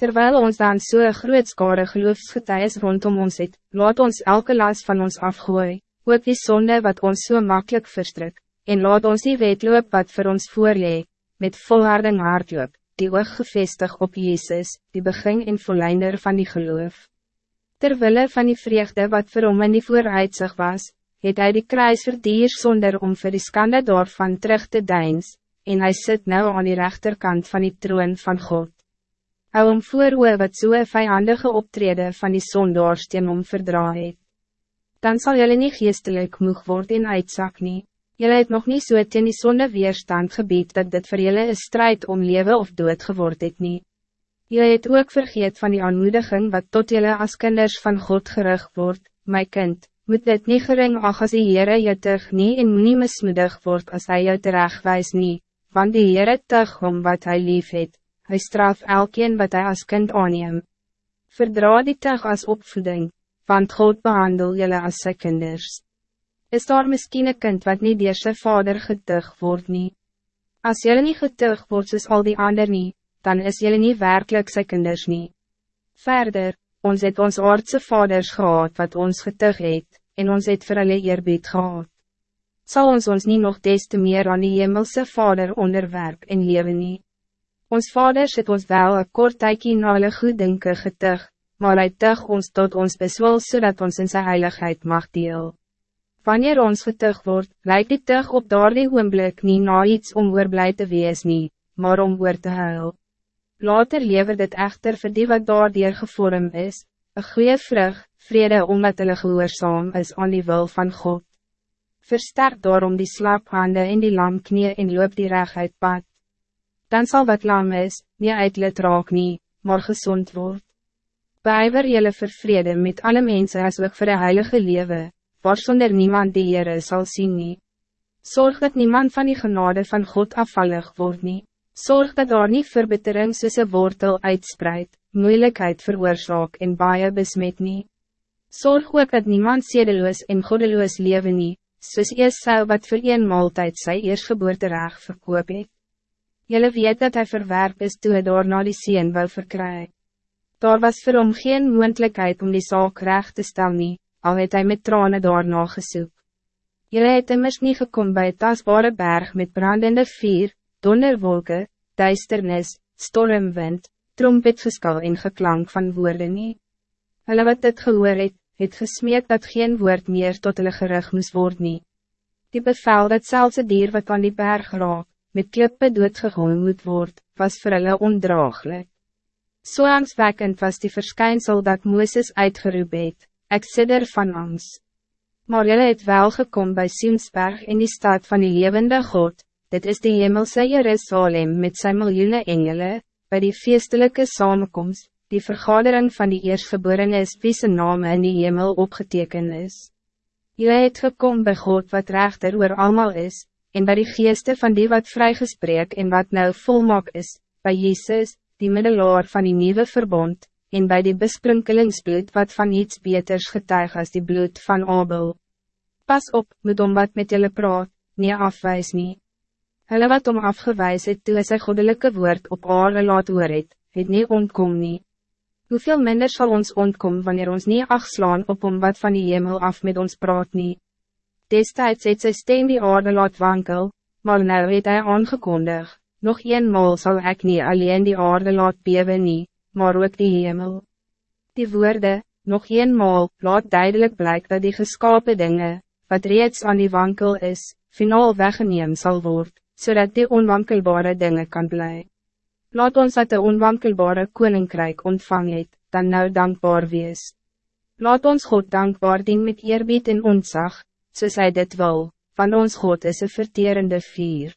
Terwijl ons dan so een groot skare geloofsgetuies rondom ons het, laat ons elke las van ons afgooi, ook die zonde wat ons so makkelijk verstruk, en laat ons die wetloop wat voor ons voorlee, met volharding hardloop, die oog gevestig op Jezus, die begin en volleinder van die geloof. Terwille van die vreugde wat vir hom in die vooruitzig was, het hy die kruis verdier zonder om vir die skande daarvan terug te deins, en hij zit nou aan die rechterkant van die troon van God. Hou om voor oe wat so een vijandige optrede van die sondaars teen om verdra het. Dan zal jullie niet geestelijk moeg worden in uitzak nie. Jullie het nog niet so teen die sonde weerstand gebied dat dit voor jullie een strijd om leven of dood geword het nie. Jullie het ook vergeet van die aanmoediging wat tot jullie als kinders van God gerig wordt, my kind, moet dit niet gering ag as die Heere jou tug nie en nie mismoedig word as hy jou terechtwijs nie, want die Heere tug om wat hij lief het, Hij straf elkeen wat hij als kind aanneem. Verdra die tug als opvoeding, want God behandel jullie als sy kinders. Is daar miskien een kind wat niet door sy vader getug wordt nie? Als jullie niet getug wordt soos al die ander nie, dan is jullie niet werkelijk sy kinders nie. Verder, ons het ons aardse vaders gehad wat ons getug het, en ons het vir hulle eerbied gehad. Zal ons ons niet nog des te meer aan die hemelse vader onderwerp en leven nie? Ons vaders het ons wel een kort tykie na hulle goed denken getug, maar hy tug ons tot ons beswil zodat ons in sy heiligheid mag deel. Wanneer ons getug wordt, lijkt die tug op daardie oomblik nie na iets om oorblij te wees nie, maar om oor te huil. Later lever dit echter vir die wat daardier gevorm is, een goede vrug, vrede omdat hulle gehoorzaam is aan die wil van God. Versterk daarom die slaaphande in die lamknie en loop die rechtheid pad dan zal wat lam is, nie uitlet raak nie, maar gezond word. Bijwer jylle vervrede met alle mensen as ook vir die heilige lewe, waar sonder niemand die Heere sal sien nie. Zorg dat niemand van die genade van God afvallig word nie. Zorg dat daar nie verbittering soos een wortel uitspreid, moeilijkheid veroorzaak en baie besmet nie. Zorg ook dat niemand sedeloos en goddeloos leven nie, soos ees sou wat vir een maaltijd sy eersgeboorte reg verkoop het. Jullie weet dat hij verwerp is toe hy daar na die sien wil verkry. Daar was vir hom geen moendlikheid om die zaak recht te stel nie, al het hy met tranen daarna gesoek. Jullie het immers nie gekom by het tasbare berg met brandende vier, donderwolke, duisternis, stormwind, trompetgeskal en geklank van woorden nie. Hulle wat dit gehoor het, het gesmeek dat geen woord meer tot hulle gerig moes word nie. Die bevel dat zelfs het dier wat aan die berg raak, met klippe doodgegooi moet word, was vir hulle ondraaglik. So angswekkend was die verschijnsel dat Mooses uitgeroep het, ek sidder van angst. Maar jylle het wel gekom bij Siemsberg in die stad van die levende God, dit is die hemelse Jerusalem met zijn miljoenen engelen, bij die feestelijke samenkomst, die vergadering van die eerstgeboren is wie zijn naam in die hemel opgeteken is. Jylle het gekom bij God wat rechter oor allemaal is, en bij die geeste van die wat vrygespreek en wat nou volmaak is, bij Jezus, die middelaar van die nieuwe verbond, en bij die besprinkkelingsbloed wat van iets beters getuig als die bloed van Abel. Pas op, moet om wat met jullie praat, nie afwijs nie. Hulle wat om afgewijs het toe sy goddelijke woord op aarde laat hoor het, het nie ontkom nie. Hoeveel minder zal ons ontkom wanneer ons niet afslaan op om wat van die hemel af met ons praat nie. Destijds het sy stem die aarde laat wankel, maar nou het hy aangekondig, nog eenmaal zal ik niet alleen die aarde laat bewe nie, maar ook die hemel. Die woorden, nog eenmaal, laat duidelijk blijk dat die geskapen dingen, wat reeds aan die wankel is, finaal weggeneem zal worden, zodat die onwankelbare dingen kan blijven. Laat ons dat de onwankelbare koninkrijk ontvang het, dan nou dankbaar wees. Laat ons God dankbaar dien met eerbied en ontzag, soos hy dit wil, van ons God is een verterende vier.